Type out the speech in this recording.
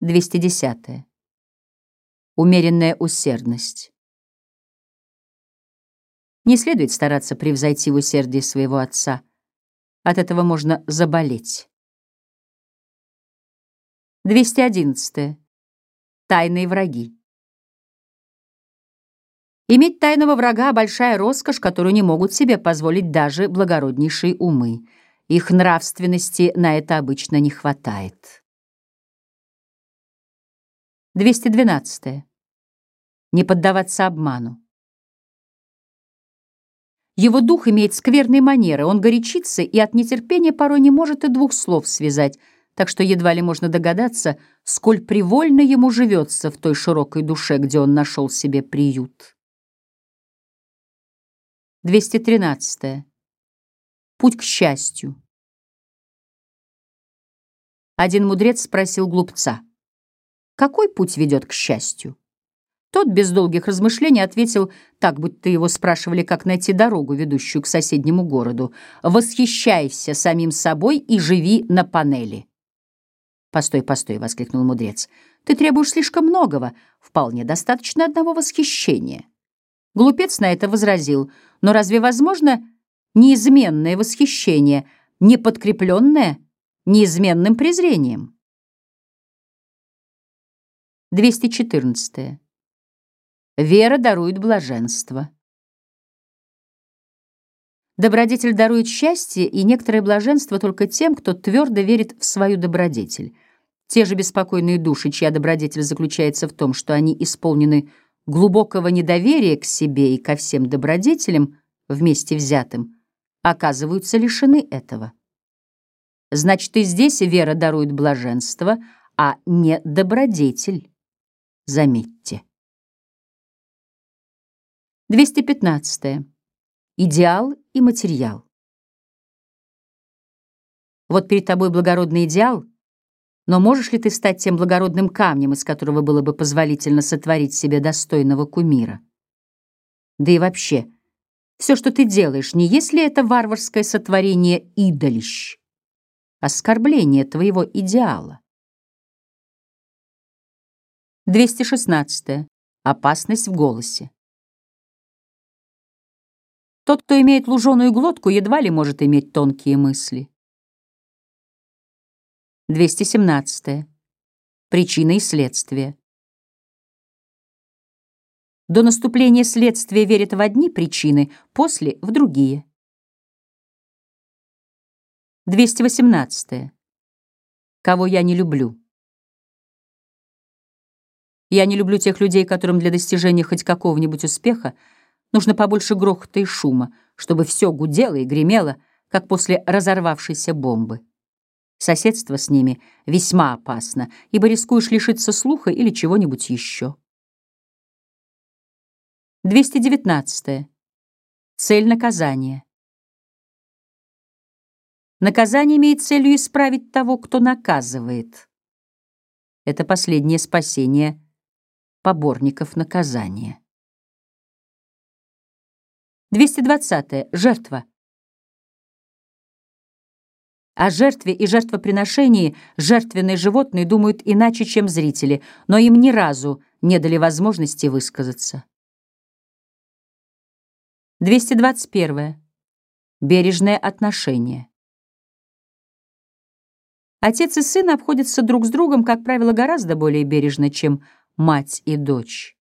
210. Умеренная усердность. Не следует стараться превзойти в усердии своего отца. От этого можно заболеть. 211. Тайные враги. Иметь тайного врага — большая роскошь, которую не могут себе позволить даже благороднейшие умы. Их нравственности на это обычно не хватает. 212. Не поддаваться обману. Его дух имеет скверные манеры, он горячится и от нетерпения порой не может и двух слов связать, так что едва ли можно догадаться, сколь привольно ему живется в той широкой душе, где он нашел себе приют. 213. Путь к счастью. Один мудрец спросил глупца — какой путь ведет к счастью? Тот без долгих размышлений ответил так, будто его спрашивали, как найти дорогу, ведущую к соседнему городу. «Восхищайся самим собой и живи на панели». «Постой, постой!» — воскликнул мудрец. «Ты требуешь слишком многого. Вполне достаточно одного восхищения». Глупец на это возразил. «Но разве возможно неизменное восхищение, не подкрепленное неизменным презрением?» 214. Вера дарует блаженство. Добродетель дарует счастье и некоторое блаженство только тем, кто твердо верит в свою добродетель. Те же беспокойные души, чья добродетель заключается в том, что они исполнены глубокого недоверия к себе и ко всем добродетелям, вместе взятым, оказываются лишены этого. Значит, и здесь вера дарует блаженство, а не добродетель заметьте. 215. Идеал и материал. Вот перед тобой благородный идеал, но можешь ли ты стать тем благородным камнем, из которого было бы позволительно сотворить себе достойного кумира? Да и вообще, все, что ты делаешь, не есть ли это варварское сотворение идолищ, оскорбление твоего идеала? 216. Опасность в голосе. Тот, кто имеет луженую глотку, едва ли может иметь тонкие мысли. 217. Причина и следствие. До наступления следствия верят в одни причины, после — в другие. 218. Кого я не люблю. Я не люблю тех людей, которым для достижения хоть какого-нибудь успеха нужно побольше грохота и шума, чтобы все гудело и гремело, как после разорвавшейся бомбы. Соседство с ними весьма опасно, ибо рискуешь лишиться слуха или чего-нибудь еще. 219. Цель наказания. Наказание имеет целью исправить того, кто наказывает. Это последнее спасение поборников наказания. 220. -е. Жертва. О жертве и жертвоприношении жертвенные животные думают иначе, чем зрители, но им ни разу не дали возможности высказаться. 221. Бережное отношение. Отец и сын обходятся друг с другом, как правило, гораздо более бережно, чем мать и дочь.